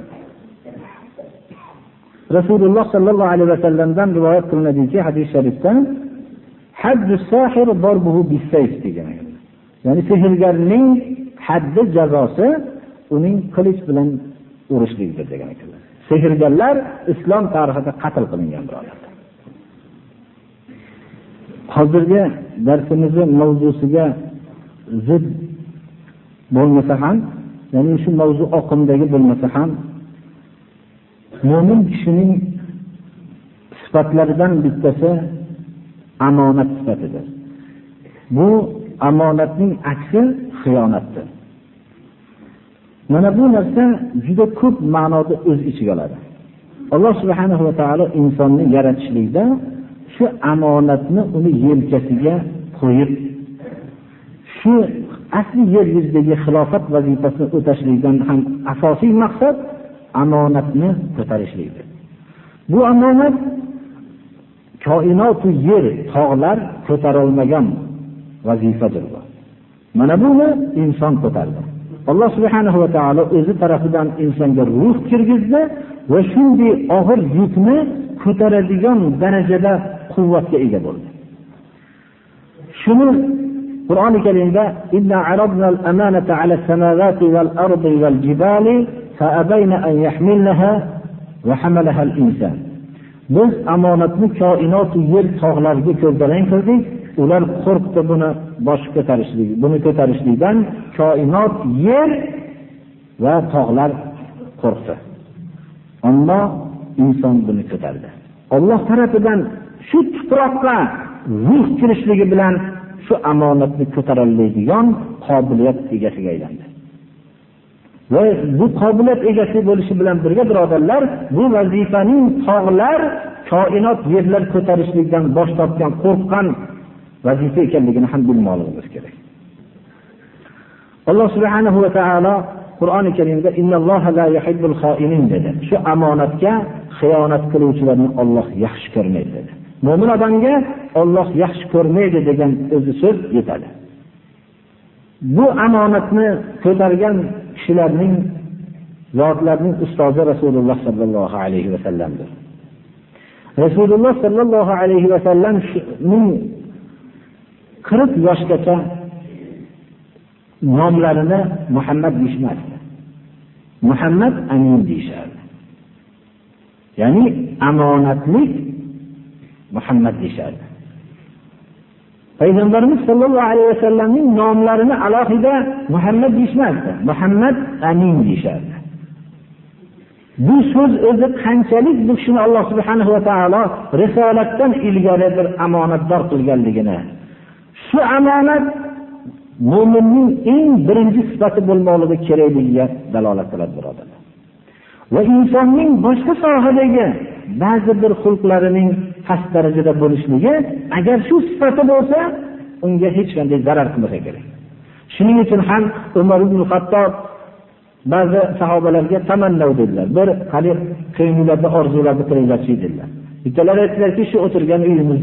rasululloh sallallohu alayhi vasallamdan rivoyat qilinadiki hadis sharifda degan ya'ni sehrgarning haddi jazosi uning qilich bilan urishlikdir degan ekan. Sehrgarlar islom tarixida qatl qilingan birodarlar. Hozirgi darsimizni mavzusiga zid bo'lmasa ham ya'ni shu mavzu oqimidagi bo'lmasa ham mo'min kishining sifatlaridan bittasi amonat sifatidir. Bu amonatning aksi xiyonatdir. Mana bu narsa juda ko'p ma'noda o'z ichiga oladi. Alloh subhanahu va taolo insonni yaratishlikda shu omonatni uni yelkasiga qo'yib shu asli yer yuzidagi xilofat vazifasini o'tashlikdan ham asosiy maqsad omonatni ko'tarishlikdir. Bu omonat koinotu yer tog'lar ko'tarolmagan vazifadir bu. Mana buni inson ko'tardi. Alloh subhanahu va taolo o'zi tarafidan insonga ruh kirgizdi va shunday og'ir yukni ko'taradigan darajada quvvatga ega bo'ldi. Shuni qur'oni karimda biz omonatni koinot yer tog'larga ko'rdalang qildik ular qo'rqdi buni bosh ko'tarishlik buni ko'tarishlikdan koinot yer va tog'lar qo'rqdi. Ammo inson buni ko'tardi. Olloh tarafidan shu tuproqqa ruh kirishligi bilan shu omonatni ko'tarolmaydigan qobiliyat egasiga aylandi. Va bu qobiliyat egasi bo'lishi bilan birga birodarlar bu vazifaning tog'lar koinot yerlar ko'tarishlikdan bosh tortgan qo'rqqan vazifa ekanligini ham bilmoqligimiz kerak. Alloh subhanahu va taolo qur'oni karimda innalloha la yuhibbul xoinin dedi. Shu omonatga xiyonat qiluvchilarni Alloh yaxshi ko'rmaydi dedi. Mo'min odamga Alloh yaxshi ko'rmaydi degan o'zi so'z yetadi. Bu omonatni ko'targan kishilarning zotlarning ustozi rasululloh sallallohu alayhi vasallamdir. Rasululloh sallallohu alayhi vasallamning qirq yoshgacha nomlarini muhammad deyishmasdi muhammad amin deyishardi. Ya'ni amonatlik muhammad deyishardi. Payg'ambarimiz sollallohu alayhi vasallamning nomlarini alohida muhammad deyishmasdi muhammad amin deyishardi. Bu so'z o'zi qanchalik bu kishini alloh subhanahu va taolo risolatdan ilgari bir omonatdor qilganligini shu amonat mo'minning eng birinchi sifati bo'lmoqligi kerakligiga dalolat qiladi birodarlar va insonning boshqa sohadagi ba'zi bir xulqlarining past darajada bo'lishligi agar shu sifati bo'lsa unga hech qanday zarar qilmasa kerak. Shuning uchun ham umar ibn hattob ba'zi sahobalarga tamannov dedilar. Bir hali ko'ngillarda orzularni qilinglarchi dedilar. Bittalari aytdilarki shu o'tirgan uyimiz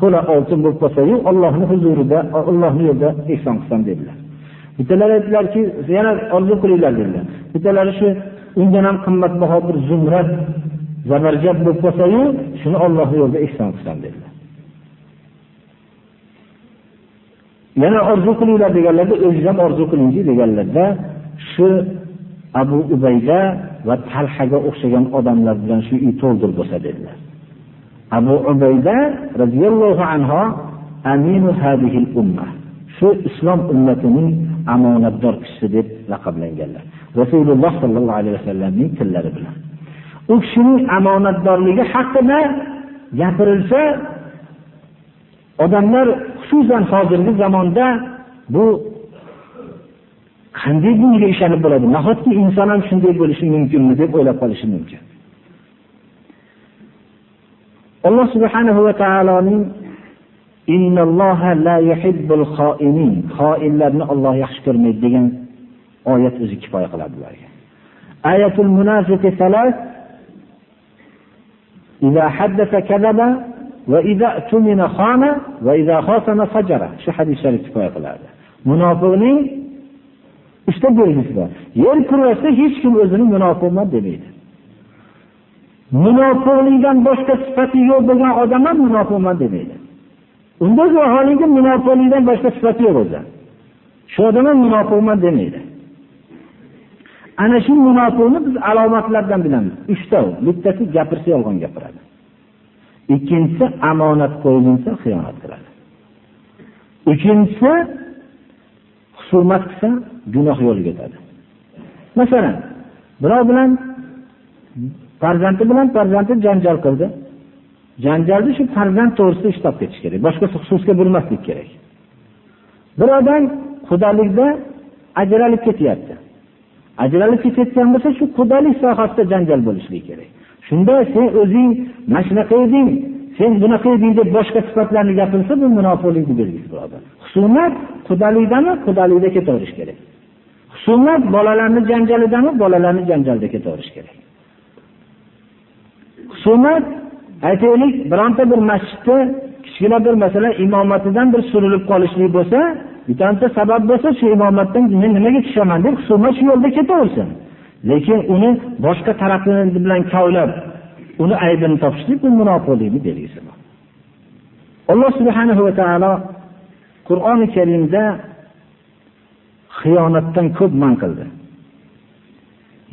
to'la oltin bo'lib qolsayu ollohni huzurida ollohni yo'lida ehson qilsam dedilar. Bittalari aytdilarki yana orzu qilinglar dedilar. Bittalari shu undan ham qimmatbaho bir zumrad zabarjad bo'lib qolsayu shuni ollohni yo'lida ehson qilsam dedilar. Yana orzu qilinglar deganlarda o'zingiz ham orzu qilingchi deganlarda shu abu ubayda va talhaga o'xshagan odamlar bilan shu uy to'ldir bo'lsa dedilar. Abu ubayda roziyallohu anhu aminu hadihil umma shu islom ummatining omonatdor kishisi deb laqablanganlar. Rasululloh sollallohu alayhi vasallamning tillari bilan. U kishining omonatdorligi haqida gapirilsa odamlar xususan hozirgi zamonda bu qanday bunga ishonib bo'ladi? Nahotki inson ham shunday bo'lishi mumkinmi deb o'ylab qolishi mumkin? alloh subhanahu va taoloning xoinlarni olloh yaxshi ko'rmaydi degan oyat o'zi kifoya qiladi bularga ayatul munafiqi salas إذا حدث كذب وإذا اؤتمن خان وإذا خاصم فجر shu hadis sharif kifoya qiladi munofiqning uchta belgisi bor yer kurrasida hech kim o'zini munofiqman demaydi Munofiqlikdan boshqa sifati yo'q bo'lgan odam ham munofiqman demaydi unda vaholanki munofiqlikdan boshqa sifati yo'q o'zi. Shu odam ham munofiqman demaydi ana shu munofiqni biz alomatlardan bilamiz. Uchta bittasi gapirsa yolg'on gapiradi. Ikkinchisi omonat qo'yilinsa xiyonat qiladi. Uchinchisi husumat qilsa gunoh yo'liga o'tadi. Masalan birov bilan farzandi bilan farzandi janjal qildi. Janjalni shu farzand to'g'risida ish ketish kerak. Boshqa xususga burmaslik kerak. Bir odam qudalikda ajralib ketyapti. Ajralib ketayotgan bo'lsa shu qudalik sohasida janjal bo'lishligi kerak. Shunda sen o'zing mana shunaqa eding sen bunaqa eding deb boshqa sifatlarni gapirsa bu munofiqlikni belgisi birodar husumat qudalikdami? Qudalikda ketaverish kerak. Husumat bolalarni janjalidami? Bolalarni janjalida ketaverish kerak. Husumat aytaylik bironta bir masjidda kichkina bir masalan imomatidan bir surilib qolishlik bo'lsa bittanta sabab bo'lsa shu imomatdan men nimaga tushaman deb husumat shu yo'lda ketaversin. Lekin uni boshqa tarafi bilan kavlab uni aybini topishlik bu munofiqlikni belgisi alloh subhanahu va taolo qur'oni karimda xiyonatdan ko'p man qildi.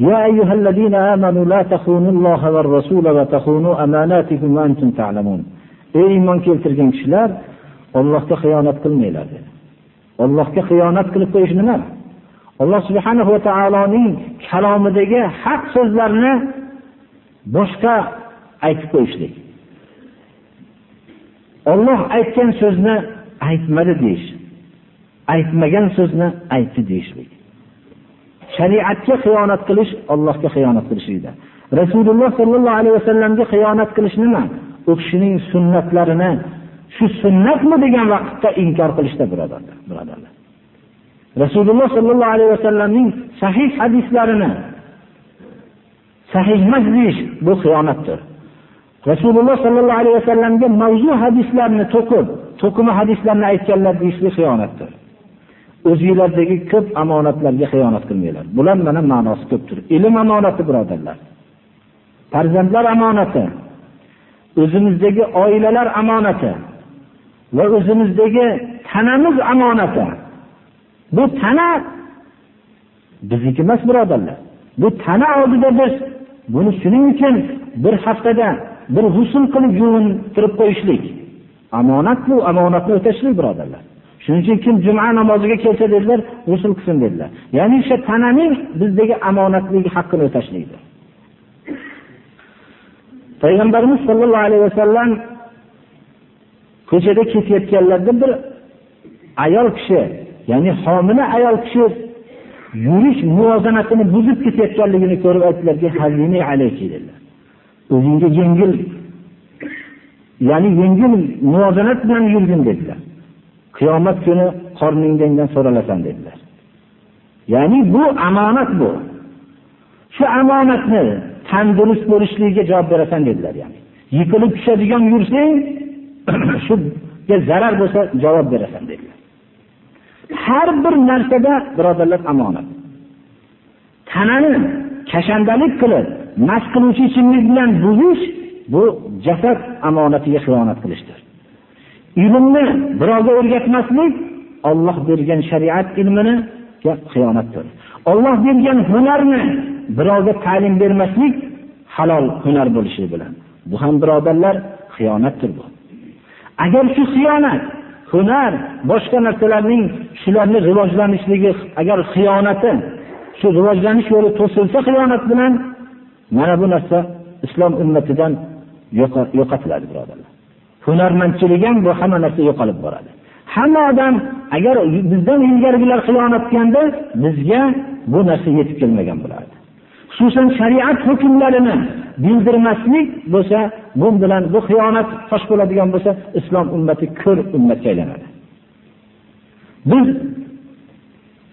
يا أيها الذين آمنوا لا تخونوا الله والرسول وتخونوا أماناتكم وأنتم تعلمون ey iymon keltirgan kishilar Allohga xiyonat qilmanglar dedi. Allohga xiyonat qilib qo'yish nima? Alloh subhanahu va taoloning kalomidagi haq so'zlarni boshqa aytib qo'yishlik. Alloh aytgan so'zni aytmadi deyish. Aytmagan so'zni aytdi deyishlik. Shariatga xiyonat qilish Allohga xiyonat qilishlikdir. Rasululloh sollallohu alayhi vasallamga xiyonat qilish nima? U kishining sunnatlarini shu sunnatmi degan vaqtda inkor qilishda birodarlar, birodarlar. Rasululloh sollallohu alayhi vasallamning sahih hadislarini sahih emas deyish bu xiyonatdir. Rasululloh sollallohu alayhi vasallamga mavzu hadislarni to'qib, to'qima hadislarni aytganlar deyishlik xiyonatdir. O'zinglardagi ko'p omonatlarga xiyonat qilmanglar. Bular mana ma'nosi ko'pdir. Ilm omonati birodarlar. Farzandlar omonati, o'zimizdagi oilalar omonati va o'zimizdagi tanamiz omonati. Bu tana bizniki emas birodarlar. Bu tana oldida biz buni shuning uchun bir haftada bir g'usl qilib yuvintirib qo'yishlik. Omonat bu, omonatni o'tashlik birodarlar. Shuning uchun kim juma namoziga kelsa dedilar, g'usul qilsin dedilar. Ya'ni o'sha tananing bizdagi omonatligi haqqini o'tashlikdir. Payg'ambarimiz sollallohu alayhi vasallam ko'chada ketayotganlarida bir ayol kishi, ya'ni homila ayol kishi yurish muvozanatini buzib ketayotganligini ko'rib aytdilarki, "Hazini alayki" dedilar. O'zingga yengil ya'ni yengil muvozanat bilan yurgin dedilar. Qiyomat kuni qorningdan so'ralasan dedilar. Ya'ni bu amonat bu. Shu amonatni tandurust bo'lishligiga javob berasan dedilar ya'ni. Yiqilib tushadigan yursang, shuga zarar bo'lsa javob berasan dedilar. Har bir narsada birodarlar omonat Tanani kashandalik qilib, mast qiluvchi ichimlik bilan buzish bu jasad amonatiga xiyonat qilishdir. Ilmni birovga o'rgatmaslik Alloh bergan shariat ilmini xiyonatdir. Alloh bergan hunarni birovga ta'lim bermaslik halol hunar bo'lishi bilan. Bu ham birodarlar xiyonatdir bu. Agar shu xiyonat, hunar, boshqa narsalarning shularni rivojlanishligi agar xiyonati shu rivojlanish yo'li to'silsa xiyonat bilan mana bu narsa islom ummatidan yo'qotiladi birodarlar. Hunarmandchilik ham bu hamma narsa yo'qolib boradi. Hamma odam agar bizdan ilgarigilar xiyonat qilganda bizga bu narsa yetib kelmagan bo'lardi. xususan shariat hukmlarini bildirmaslik bo'lsa, bu bilan bu xiyonat fosh bo'ladigan bo'lsa, islom ummati ko'r ummatga aylanadi. Biz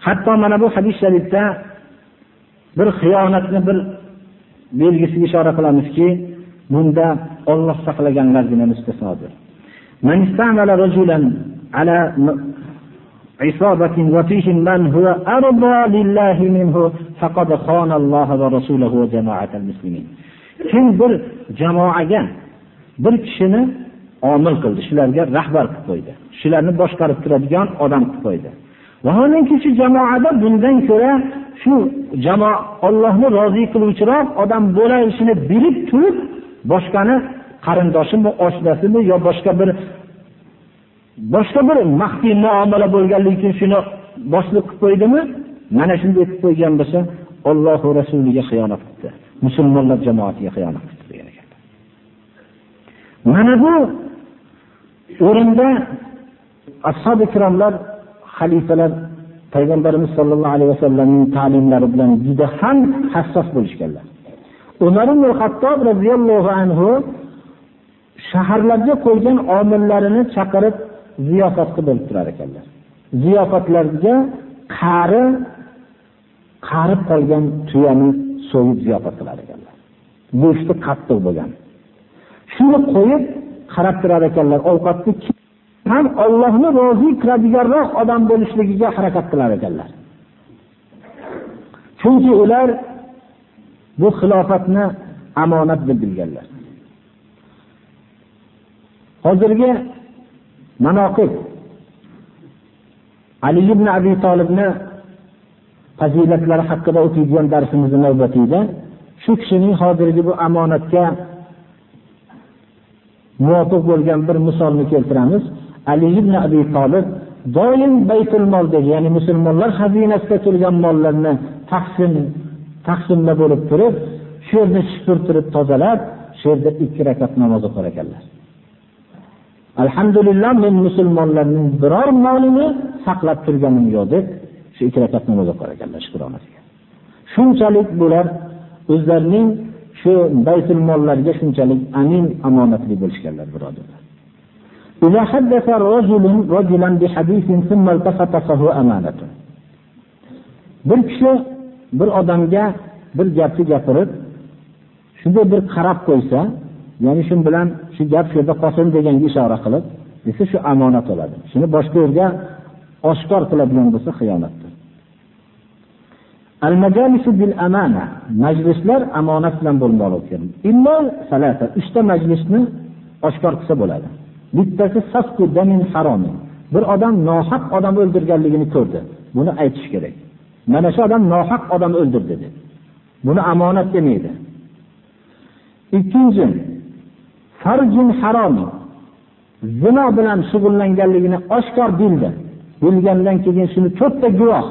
hatto mana bu hadis sharifda bir xiyonatni bir belgisiga ishora qilamizki, bunda Alloh saqlaganlargina mustasnodir. Man istamala rajulan ala isabatin wa fihi man huwa arda lillahi minhu faqad khana Alloh va rasulahu va jama'atal muslimin. Kim bir jamoaga bir kishini amil qildi, shularga rahbar qilib qo'ydi. Shularni boshqarib turadigan odam qilib qo'ydi. Vaholanki shu jamoada bundan ko'ra shu jamoa Allohni rozi qiluvchiroq odam bo'lishini bilib turib, boshqani qarindoshimi oshnasimi yo boshqa bir boshqa bir maxfiy muomala bo'lganligi uchun shuni boshliq qilib qo'ydimi? Mana shunday qilib qo'ygan bo'lsa Alloh rasuliga xiyonat qildi musulmonlar jamoatiga xiyonat qildi degan ekan. Mana bu o'rinda ashob ikromlar xalifalar payg'ambarimiz sollallohu alayhi vasallamning ta'limlari bilan juda ham hassos bo'lishganlar. Umar ibn hattob roziyallohu anhu shaharlarga qo'ygan omillarini chaqirib ziyofat qilib turar ekanlar. Ziyofatlarga qari qarib qolgan tuyani so'yib ziyofat qilar ekanlar. Go'shti qattiq bo'lgan. Shuni qo'yib qarab turar ekanlar. Ovqatni ham Allohni rozi qiladiganroq odam bo'lishligiga harakat qilar ekanlar. Chunki ular bu xilofatni amonat deb bilganlar. Hozirgi Manoqib Ali ibn Abi Talibni fazilatlari haqida o'tadigan darsimizni navbatida shu kishining hozirgi bu amonatga muvofiq bo'lgan bir misolni keltiramiz. ali ibn abi Talib doim baytul moldagi ya'ni musulmonlar xazinasida turgan mollarni taqsim taqsimda bo'lib turib shu yerni supurtirib tozalab shu yerda ikki rakat namoz o'qir ekanlar alhamdulillah men musulmonlarning biror molini saqlab turganim yo'q deb shu ikki rakat namoz o'qir ekanlar shukronasiga shunchalik bular o'zlarining shu baytul mollarga shunchalik amin omonatli bo'lishganlar birodarlar إذا حدث رجل رجلا بحديث ثم التفت فهو أمانة bir kishi bir odamga bir gapni gapirib shunday bir qarab qo'ysa ya'ni shu bilan shu gap shu yerda qolsin deganga ishora qilib desa shu omonat bo'ladi shuni boshqa yerga oshkor qiladigan bo'lsa xiyonatdir al bil amana majlislar omonat bilan bo'lmoqligi kerak illo salata uchta majlisni oshkor qilsa bo'ladi. Bittasi safku damin haromi. Bir odam nohaq odam o'ldirganligini ko'rdi. Buni aytish kerak. Mana shu odam nohaq odam o'ldirdi dedi. Buni omonat demaydi. Ikkinchi farjin harom. Zino bilan shug'ullanganligini oshkor bildi. Bilgandan keyin shuni to'rtta guvoh.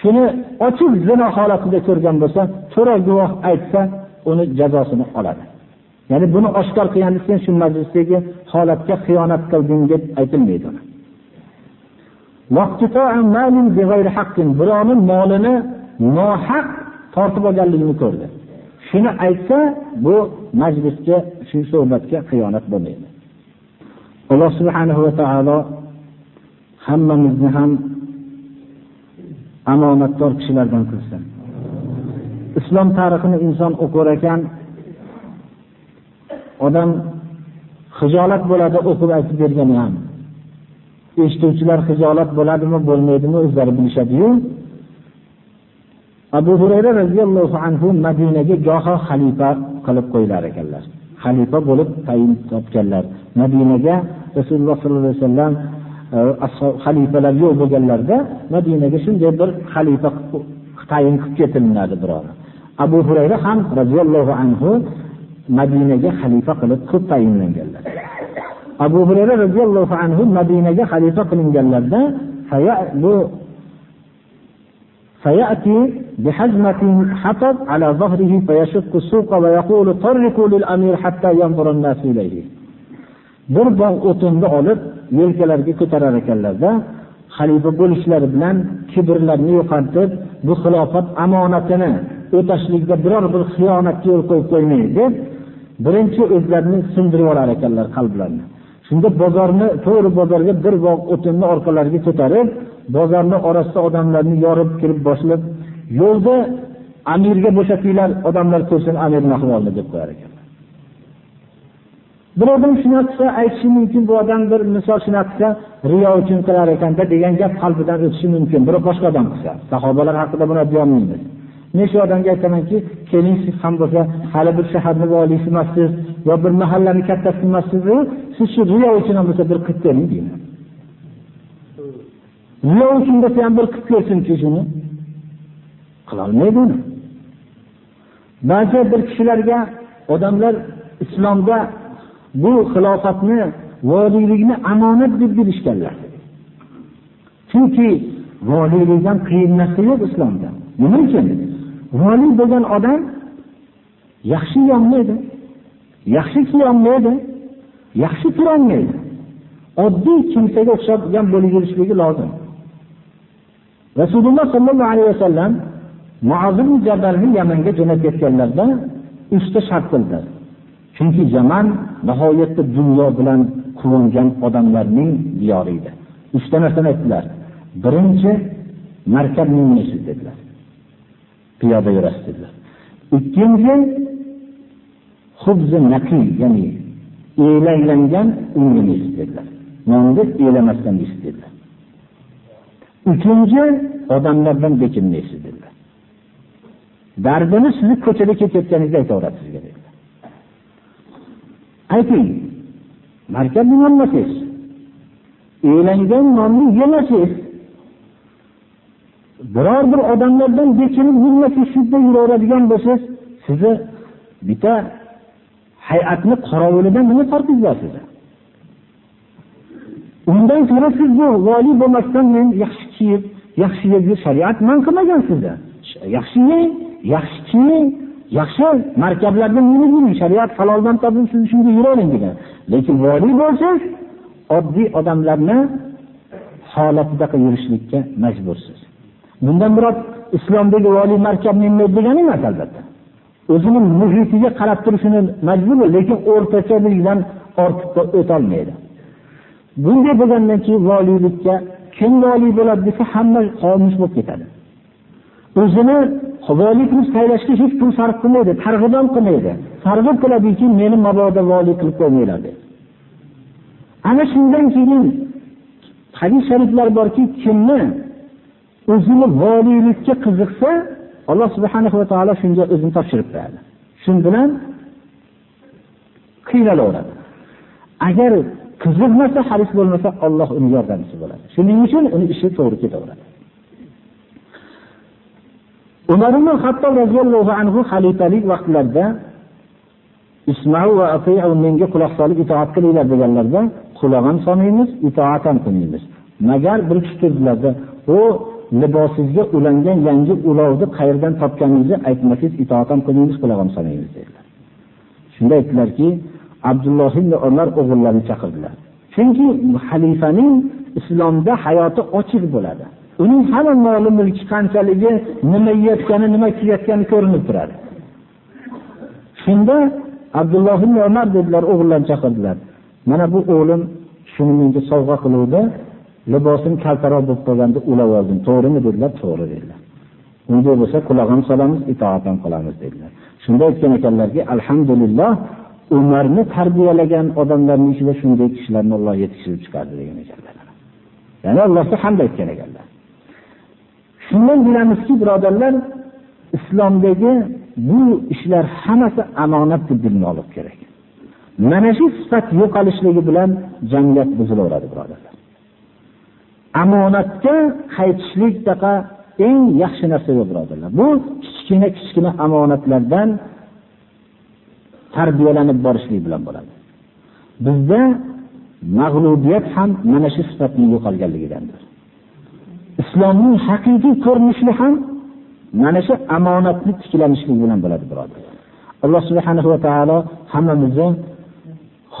Shuni ochiq zino holatida ko'rgan bo'lsa to'ra guvoh aytsa uni jazosini oladi. Ya'ni buni oshkor qilgan sen shu majlisdagi holatga xiyonat qilding deb aytilmaydi birovni molini nohaq tortib olganligini ko'rdi. Shuni aytsa bu majlisga shu suhbatga xiyonat bo'lmaydi. Alloh subhanahu va taolo hammamizni ham omonatdor kishilardan qilsin. Islom tarixini inson o'qir ekan odam hijolat bo'ladi o'qib aytib bergani ham. Eshituvchilar xijolat bo'ladimi bo'lmaydimi o'zlari bilishadiyu. Abu hurayra roziyallohu anhu madinaga goho xalifa qilib qo'yilar ekanlar. Xalifa bo'lib tayin topganlar. Madinaga rasululloh sollallohu alayhi vasallam e, xalifalar yo'q bo'lganlarida madinaga shunday bir xalifa tayin qilib ketilinadi biror abu hurayra ham roziyallohu anhu madinaga xalifa qilib ko'p tayinlanganlar. abu hurayra roziyallohu anhu madinaga xalifa qilinganlarida bu فيأتي بحزمة حطب على ظهره فيشق السوق ويقول طرقوا للأمير حتى ينظر الناس إليه bir bog' o'tinni olib yelkalariga ko'tarar ekanlarda xalifa bo'lishlari bilan kibrlarini yo'qotib bu xilofat omonatini o'tashlikda biror bir xiyonatga yo'l qo'yib qo'ymaydi deb birinchi o'zlarini sindirib yuborar ekanlar qalblarini Shunda bozorni to'g'ri bozorga bir bog' o'tinni orqalariga ko'tarib bozorni orasida odamlarni yorib kirib boshlab yo'lda amirga bo'shatinglar odamlar ko'rsin amir ahvolini deb qo'yar ekan. Bir odam shunaqa aytishi mumkin bu odam bir misol shunaqa riyo uchun qilar ekanda degan gap qalbidan o'tishi mumkin biroq boshqa odam qilsa. Sahobalar haqida buni aytolmaymiz men odamga aytamanki keling siz ham bo'lsa hali bir shaharni voliysi emassiz yo bir mahallani kattasi emassizu siz shu riyo uchun ham bo'lsa bir qilib bering deyman riyo uchun bo'lsa ham bir qilib ko'rsinchi shuni. Qilolmaydi uni. Ba'zi bir kishilarga odamlar islomda bu xilofatni voliylikni amonat deb bilishganlar. Chunki voliylikdan qiyin narsa yo'q islomda. Nima uchun? Voliy bo'lgan odam yaxshi yeyolmaydi yaxshi kiyolmaydi yaxshi turolmaydi. Oddiy kimsaga o'xshagan bo'lib yurishligi lozim. Rasululloh sollallohu alayhi vasallam muazim jabalni yamanga jo'nab ketganlarida uchta shart qildi. Chunki yaman nihoyatda dunyo bilan quvongan odamlarning diyori edi. Uchta narsani aytdilar. Birinchi markab minmaysiz dedilar. Piyoda yurasiz dedilar. Ikkinchi hubzi naqiy ya'ni elanlangan unni yeysiz dedilar. Nonni elamasdan yeysiz dedilar. Uchinchi odamlardan bekinmaysiz dedilar. Dardini sizni ko'chada ketayotganingizda aytaveradi sizga dedilar. Ayting markab minolmasangiz elangan nonni yemasangiz biror bir odamlardan bekinib yurmasa shunda yuraveradigan bo'lsangiz sizni bitta hay'atni qorovulidan nima farqingiz bor sizni undan ko'ra siz bu voliy bo'lmasdan men yaxshi kiyib yaxshi yeb shariat man qilmagan sizni yaxshi yeng yaxshi kiying yaxshi markablarda minib yuring shariat haloldan topib siz shunga yuravering degan. Lekin voliy bo'lsangiz oddiy odamlarni holatida yurishlikka majbursiz. Bundan murod islomdagi voliy markab minmaydi degani emas albatta. O'zini muhitiga qarab turishini majbur lekin o'rtacha o'rtachalikdan ortiqqa o'tolmaydi. Bunday bo'lgandan keyin voliylikka kim voliy bo'ladi desa hamma xomush bo'lib ketadi. O'zini voliy qilib saylashga hech pul sarf qilmaydi targ'ib ham qilmaydi. Targ'ib qiladiki meni mabodo voliy qilib qo'ymanglar ana shundan keyin hadis shariflar borki kimni o'zini voliylikka qiziqsa alloh subhanahu va taolo shunga o'zini topshirib beradi. Shun bilan qiynalaveradi agar qiziqmasa haris bo'lmasa olloh uni yordamchisi bo'ladi. Shuning uchun uni ishi to'g'ri ketaveradi. Umar ibn hattob roziyallohu anhu xalifalik vaqtlarida ismau va atiu menga quloq solib itoat qilinglar deganlarda quloq ham solmaymiz itoat ham qilmaymiz. Magar bir kishi turdilarda u libosingizga ulangan yangi ulovni qayerdan topganingizni aytmasangiz itoat ham qilmaymiz quloq ham solmaymiz dedilar. Shunda aytdilarki abdulloh ibn umar o'g'illarini chaqirdilar. Chunki xalifaning islomda hayoti ochiq bo'ladi. Uning hamma moli mulki qanchaligi nima yeyotgani nima kiyayotgani ko'rinib turadi. Shunda abdulloh ibn umar dedilar o'g'illarni chaqirdilar. Mana bu o'g'lim shuni menga sovg'a qiluvdi. Libosim kaltaroq bo'lib qolganda ulab oldim. To'g'rimi dedilar to'g'ri dedilar. Unday bo'lsa quloq ham solamiz itoat ham qilamiz dedilar. Shunda aytgan ekanlarki alhamdulillah umarni tarbiyalagan odamlarni ichida shunday kishilarni olloh yetishtirib chiqardi degan ekanlar. Ya'ni allohga hamd aytgan ekanlar. Shundan bilamizki birodarlar islomdagi bu ishlar hammasi amonat deb bilmoqlik kerak. Mana shu sifat yo'qolishligi bilan jamiyat buzilaveradi birodarlar. Omonatga qaytishlik eng yaxshi narsa yo'q birodarlar. Bu kichkina kichkina omonatlardan tarbiyalanib borishlik bilan bo'ladi. Bizda mag'lubiyat ham mana shu sifatning yo'qolganligidandir. Islomning haqiqiy ko'rinishi ham mana shu omonatni tiklanishlik bilan bo'ladi birodarlar. Alloh subhanahu va taolo hammamizni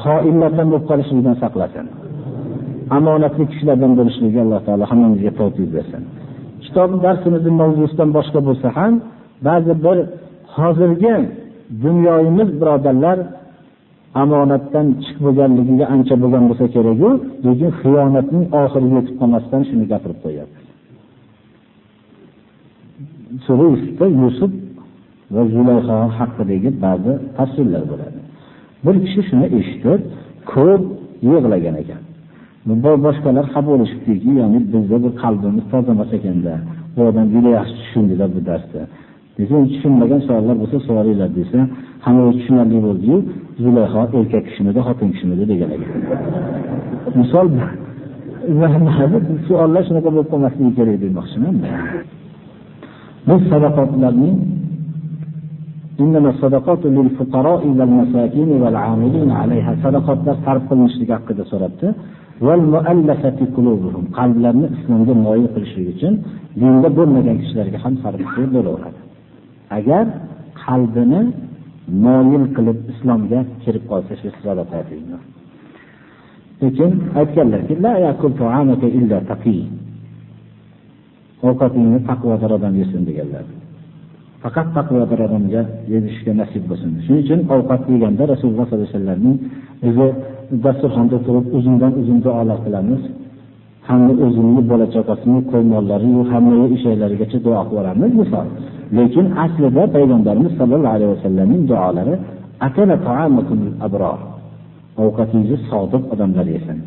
xoinlardan bo'lib qolishlikdan saqlasin. Omonatli kishilardan bo'lishlikka alloh taolo hammamizga tavfiq bersin. Kitob darsimizning mavzusidan boshqa bo'lsa ham ba'zi bir hozirgi dunyoyimiz birodarlar omonatdan chiqib bo'lganligiga ancha bo'lgan bo'lsa keraku lekin xiyonatning oxiriga yetib qolmasdan shuni gapirib qo'yadi. Sura yusufda yusuf va zulayho haqidagi ba'zi tafsirlar bo'ladi. Bir kishi shuni eshitib ko'p yig'lagan ekan. boshqalar xafa bo'lishibdiki ya'ni bizni bir qalbimiz toza emas ekanda bu odam juda yaxshi tushundilar bu darsda desa tushunmagan savollar bo'lsa so'ranglar desa hamma tushunarli bo'ldiyu zulayho erkak kishimidi xotin kishimidi degan ekan misol savollar shunaqa bo'lib qolmasligi kerak demoqchiman bu sadaqotlarning إنما الصدقات للفقراء والمساكين والعاملين عليها صدقاتlar sarf qilinishligi haqida so'rabdi Qalblarini islomga moyil qilishlik uchun dinda bo'lmagan kishilarga ham sarf bo'laveradi. Agar qalbini moyil qilib islomga kirib qolsa shu lekin aytganlarki ovqatingni taqvodor odam yesin deganlar. Faqat taqvodor odamga yeyishga nasib bo'lsin. Shuning uchun ovqat yeganda rasululloh sollallohu alayhi vasallamning o'zi dasturxonda turib uzundan uzun duolar qilamiz. Hamda o'zimni bola chaqasini qo'y hamma ishaklarigacha duo qilib yuboramiz misol. Lekin aslida payg'ambarimiz sollallohu alayhi vasallamning duolari ovqatingizni sodiq odamlar yesin.